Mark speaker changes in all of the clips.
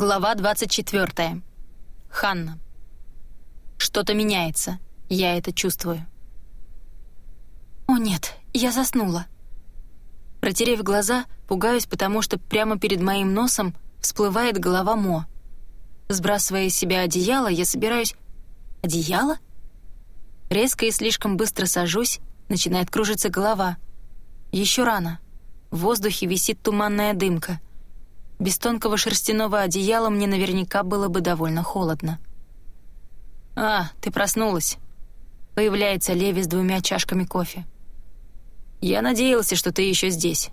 Speaker 1: Глава 24. Ханна. Что-то меняется. Я это чувствую. О нет, я заснула. Протерев глаза, пугаюсь, потому что прямо перед моим носом всплывает голова Мо. Сбрасывая из себя одеяло, я собираюсь... Одеяло? Резко и слишком быстро сажусь, начинает кружиться голова. Еще рано. В воздухе висит туманная дымка. Без тонкого шерстяного одеяла мне наверняка было бы довольно холодно. «А, ты проснулась», — появляется Леви с двумя чашками кофе. «Я надеялся, что ты еще здесь».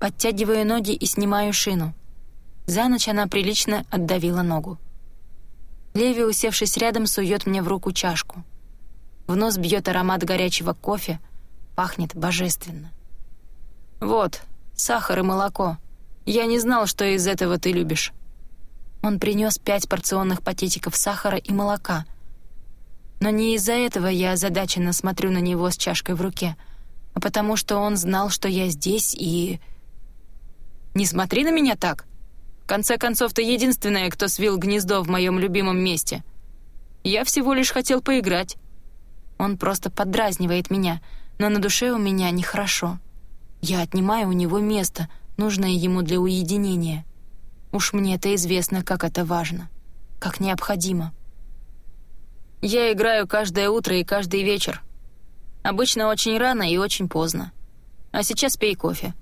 Speaker 1: Подтягиваю ноги и снимаю шину. За ночь она прилично отдавила ногу. Леви, усевшись рядом, сует мне в руку чашку. В нос бьет аромат горячего кофе, пахнет божественно. «Вот, сахар и молоко. Я не знал, что из этого ты любишь». Он принес пять порционных пакетиков сахара и молока. Но не из-за этого я озадаченно смотрю на него с чашкой в руке, а потому что он знал, что я здесь и... «Не смотри на меня так! В конце концов, ты единственная, кто свил гнездо в моем любимом месте. Я всего лишь хотел поиграть». Он просто подразнивает меня, но на душе у меня нехорошо. Я отнимаю у него место, нужное ему для уединения. Уж мне это известно, как это важно, как необходимо. Я играю каждое утро и каждый вечер. Обычно очень рано и очень поздно. А сейчас пей кофе.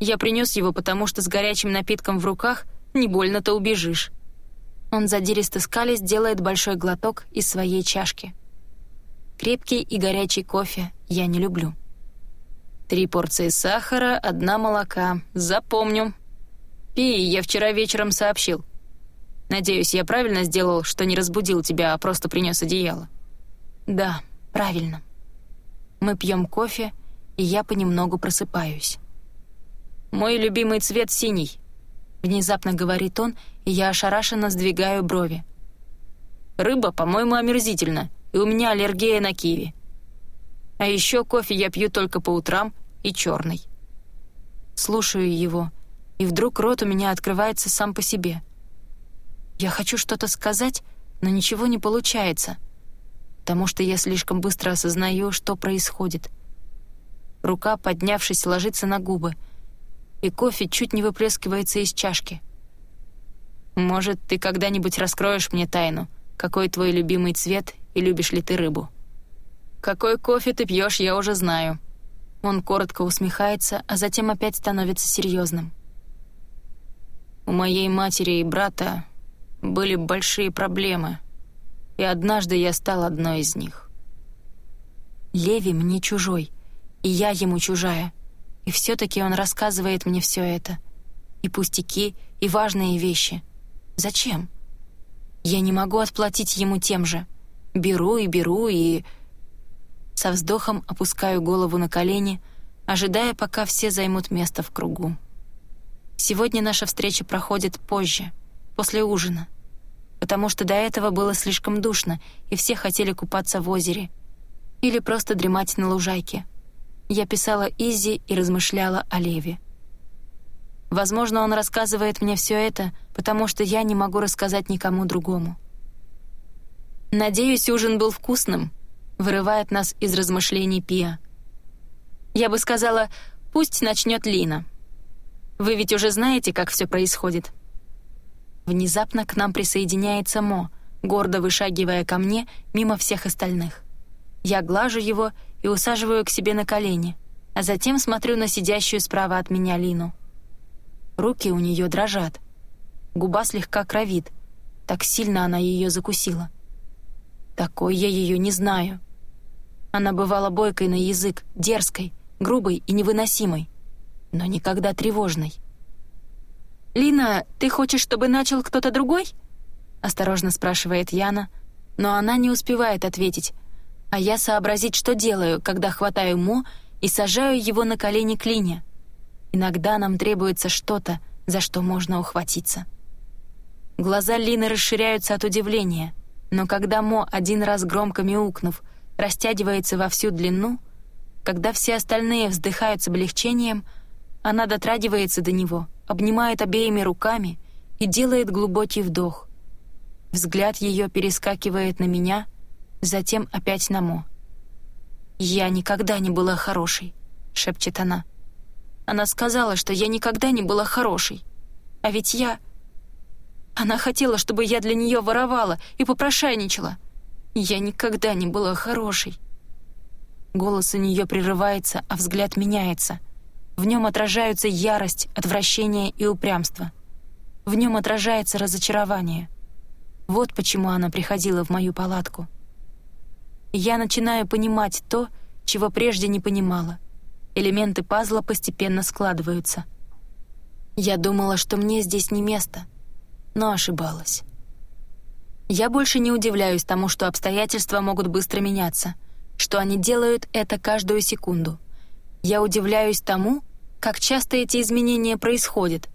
Speaker 1: Я принес его, потому что с горячим напитком в руках не больно-то убежишь. Он задиристо скались делает большой глоток из своей чашки. Крепкий и горячий кофе я не люблю. Три порции сахара, одна молока. Запомню. Пи, я вчера вечером сообщил. Надеюсь, я правильно сделал, что не разбудил тебя, а просто принес одеяло. Да, правильно. Мы пьем кофе, и я понемногу просыпаюсь. «Мой любимый цвет синий», — внезапно говорит он, и я ошарашенно сдвигаю брови. «Рыба, по-моему, омерзительна, и у меня аллергия на киви. А еще кофе я пью только по утрам и черный. Слушаю его, и вдруг рот у меня открывается сам по себе. Я хочу что-то сказать, но ничего не получается, потому что я слишком быстро осознаю, что происходит. Рука, поднявшись, ложится на губы, и кофе чуть не выплескивается из чашки. «Может, ты когда-нибудь раскроешь мне тайну, какой твой любимый цвет и любишь ли ты рыбу. «Какой кофе ты пьешь, я уже знаю». Он коротко усмехается, а затем опять становится серьезным. «У моей матери и брата были большие проблемы, и однажды я стал одной из них». Леви мне чужой, и я ему чужая, и все таки он рассказывает мне все это. И пустяки, и важные вещи. Зачем? Я не могу отплатить ему тем же — Беру и беру, и... Со вздохом опускаю голову на колени, ожидая, пока все займут место в кругу. Сегодня наша встреча проходит позже, после ужина, потому что до этого было слишком душно, и все хотели купаться в озере или просто дремать на лужайке. Я писала Изи и размышляла о Леве. Возможно, он рассказывает мне все это, потому что я не могу рассказать никому другому. «Надеюсь, ужин был вкусным», — вырывает нас из размышлений Пия. «Я бы сказала, пусть начнет Лина. Вы ведь уже знаете, как все происходит». Внезапно к нам присоединяется Мо, гордо вышагивая ко мне мимо всех остальных. Я глажу его и усаживаю к себе на колени, а затем смотрю на сидящую справа от меня Лину. Руки у нее дрожат. Губа слегка кровит. Так сильно она ее закусила. Такой я ее не знаю. Она бывала бойкой на язык, дерзкой, грубой и невыносимой, но никогда тревожной. «Лина, ты хочешь, чтобы начал кто-то другой?» — осторожно спрашивает Яна, но она не успевает ответить, а я сообразить, что делаю, когда хватаю Мо и сажаю его на колени к Лине. Иногда нам требуется что-то, за что можно ухватиться. Глаза Лины расширяются от удивления — но когда Мо, один раз громко мяукнув, растягивается во всю длину, когда все остальные вздыхают с облегчением, она дотрагивается до него, обнимает обеими руками и делает глубокий вдох. Взгляд ее перескакивает на меня, затем опять на Мо. «Я никогда не была хорошей», — шепчет она. «Она сказала, что я никогда не была хорошей. А ведь я...» Она хотела, чтобы я для нее воровала и попрошайничала. Я никогда не была хорошей. Голос у нее прерывается, а взгляд меняется. В нем отражаются ярость, отвращение и упрямство. В нем отражается разочарование. Вот почему она приходила в мою палатку. Я начинаю понимать то, чего прежде не понимала. Элементы пазла постепенно складываются. Я думала, что мне здесь не место — но ошибалась. Я больше не удивляюсь тому, что обстоятельства могут быстро меняться, что они делают это каждую секунду. Я удивляюсь тому, как часто эти изменения происходят,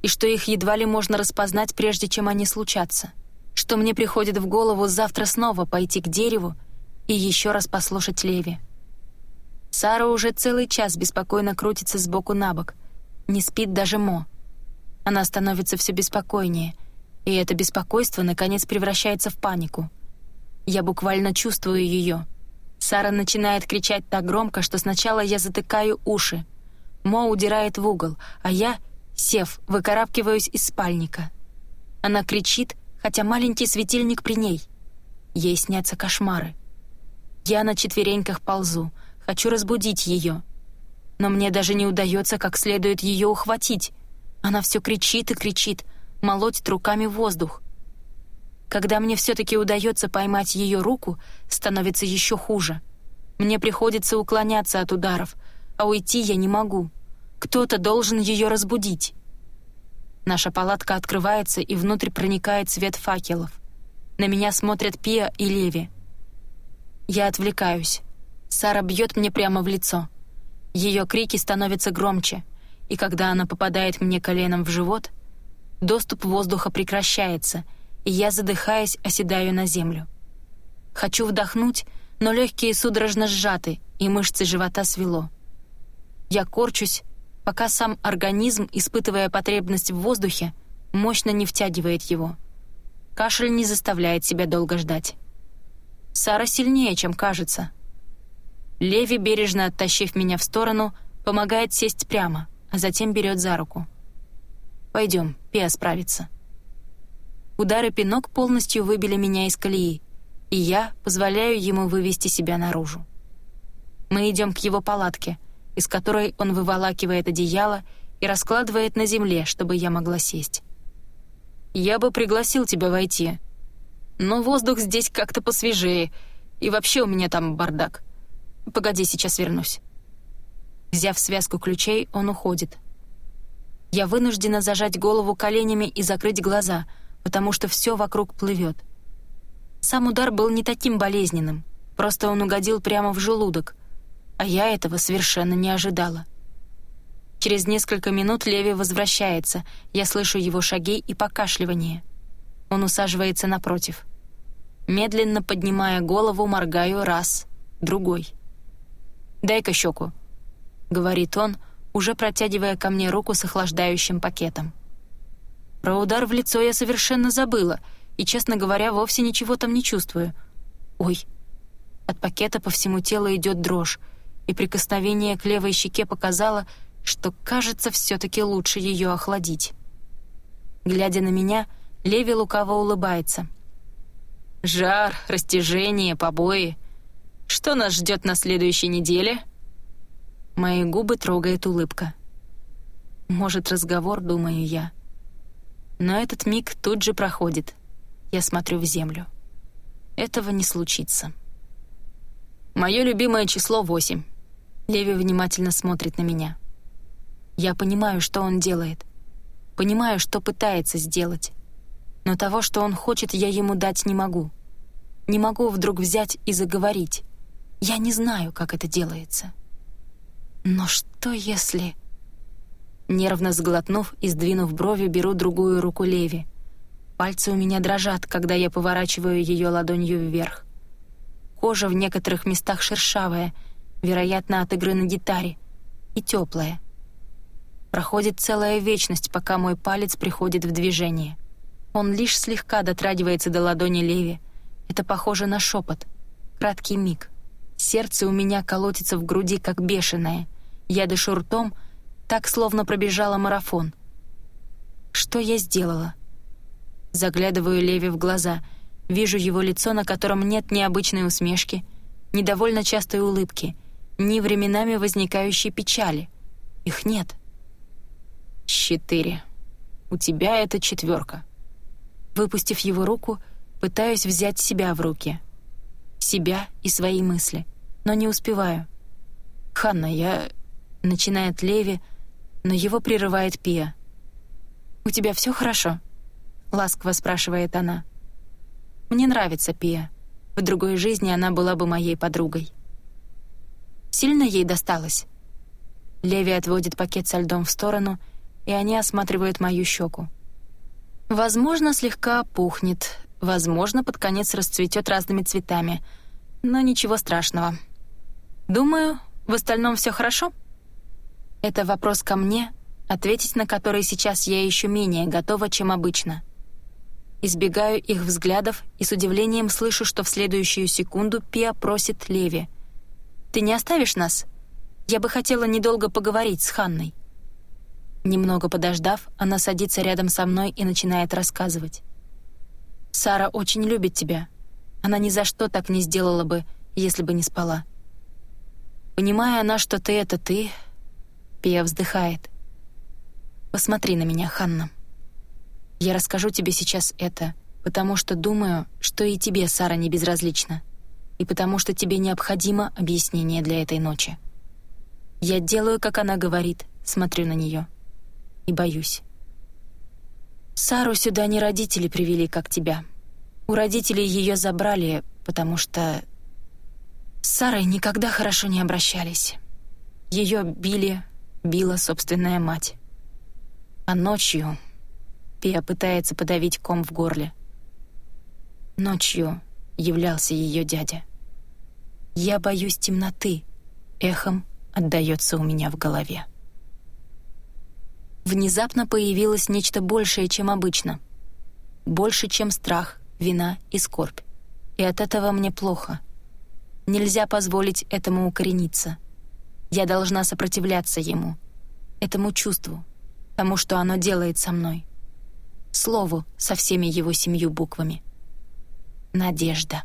Speaker 1: и что их едва ли можно распознать, прежде чем они случатся, что мне приходит в голову завтра снова пойти к дереву и еще раз послушать Леви. Сара уже целый час беспокойно крутится сбоку на бок, не спит даже Мо. Она становится все беспокойнее — и это беспокойство, наконец, превращается в панику. Я буквально чувствую ее. Сара начинает кричать так громко, что сначала я затыкаю уши. Мо удирает в угол, а я, сев, выкарабкиваюсь из спальника. Она кричит, хотя маленький светильник при ней. Ей снятся кошмары. Я на четвереньках ползу, хочу разбудить ее. Но мне даже не удается как следует ее ухватить. Она все кричит и кричит, молоть руками воздух. Когда мне все-таки удается поймать ее руку, становится еще хуже. Мне приходится уклоняться от ударов, а уйти я не могу. Кто-то должен ее разбудить. Наша палатка открывается, и внутрь проникает свет факелов. На меня смотрят Пия и Леви. Я отвлекаюсь. Сара бьет мне прямо в лицо. Ее крики становятся громче, и когда она попадает мне коленом в живот — доступ воздуха прекращается, и я, задыхаясь, оседаю на землю. Хочу вдохнуть, но легкие судорожно сжаты, и мышцы живота свело. Я корчусь, пока сам организм, испытывая потребность в воздухе, мощно не втягивает его. Кашель не заставляет себя долго ждать. Сара сильнее, чем кажется. Леви, бережно оттащив меня в сторону, помогает сесть прямо, а затем берет за руку. Пойдем, Пиа справится». Удары пинок полностью выбили меня из колеи, и я позволяю ему вывести себя наружу. Мы идем к его палатке, из которой он выволакивает одеяло и раскладывает на земле, чтобы я могла сесть. «Я бы пригласил тебя войти, но воздух здесь как-то посвежее, и вообще у меня там бардак. Погоди, сейчас вернусь». Взяв связку ключей, он уходит, я вынуждена зажать голову коленями и закрыть глаза, потому что все вокруг плывет. Сам удар был не таким болезненным, просто он угодил прямо в желудок, а я этого совершенно не ожидала. Через несколько минут Леви возвращается, я слышу его шаги и покашливание. Он усаживается напротив. Медленно поднимая голову, моргаю раз, другой. «Дай-ка щеку», — говорит он, — уже протягивая ко мне руку с охлаждающим пакетом. Про удар в лицо я совершенно забыла, и, честно говоря, вовсе ничего там не чувствую. Ой. От пакета по всему телу идет дрожь, и прикосновение к левой щеке показало, что, кажется, все-таки лучше ее охладить. Глядя на меня, Леви лукаво улыбается. «Жар, растяжение, побои. Что нас ждет на следующей неделе?» Мои губы трогает улыбка. Может, разговор, думаю я. Но этот миг тут же проходит. Я смотрю в землю. Этого не случится. Мое любимое число — восемь. Леви внимательно смотрит на меня. Я понимаю, что он делает. Понимаю, что пытается сделать. Но того, что он хочет, я ему дать не могу. Не могу вдруг взять и заговорить. Я не знаю, как это делается. Но что если... Нервно сглотнув и сдвинув брови, беру другую руку Леви. Пальцы у меня дрожат, когда я поворачиваю ее ладонью вверх. Кожа в некоторых местах шершавая, вероятно, от игры на гитаре, и теплая. Проходит целая вечность, пока мой палец приходит в движение. Он лишь слегка дотрагивается до ладони Леви. Это похоже на шепот. Краткий миг. Сердце у меня колотится в груди, как бешеное. Я дышу ртом, так, словно пробежала марафон. Что я сделала? Заглядываю Леви в глаза. Вижу его лицо, на котором нет ни обычной усмешки, ни довольно частой улыбки, ни временами возникающей печали. Их нет. «Четыре. У тебя это четверка». Выпустив его руку, пытаюсь взять себя в руки. Себя и свои мысли, но не успеваю. «Ханна, я...» — начинает Леви, но его прерывает Пия. «У тебя все хорошо?» — ласково спрашивает она. «Мне нравится Пия. В другой жизни она была бы моей подругой». «Сильно ей досталось?» Леви отводит пакет со льдом в сторону, и они осматривают мою щеку. Возможно, слегка опухнет, возможно, под конец расцветет разными цветами, но ничего страшного. Думаю, в остальном все хорошо? Это вопрос ко мне, ответить на который сейчас я еще менее готова, чем обычно. Избегаю их взглядов и с удивлением слышу, что в следующую секунду Пиа просит Леви. «Ты не оставишь нас? Я бы хотела недолго поговорить с Ханной». Немного подождав, она садится рядом со мной и начинает рассказывать. «Сара очень любит тебя. Она ни за что так не сделала бы, если бы не спала. Понимая она, что ты — это ты...» Пия вздыхает. «Посмотри на меня, Ханна. Я расскажу тебе сейчас это, потому что думаю, что и тебе, Сара, не безразлична, и потому что тебе необходимо объяснение для этой ночи. Я делаю, как она говорит, смотрю на нее и боюсь. Сару сюда не родители привели, как тебя. У родителей ее забрали, потому что... С Сарой никогда хорошо не обращались. Ее били, била собственная мать. А ночью... Пия пытается подавить ком в горле. Ночью являлся ее дядя. «Я боюсь темноты», — эхом отдается у меня в голове внезапно появилось нечто большее, чем обычно. Больше, чем страх, вина и скорбь. И от этого мне плохо. Нельзя позволить этому укорениться. Я должна сопротивляться ему, этому чувству, тому, что оно делает со мной. Слову со всеми его семью буквами. Надежда.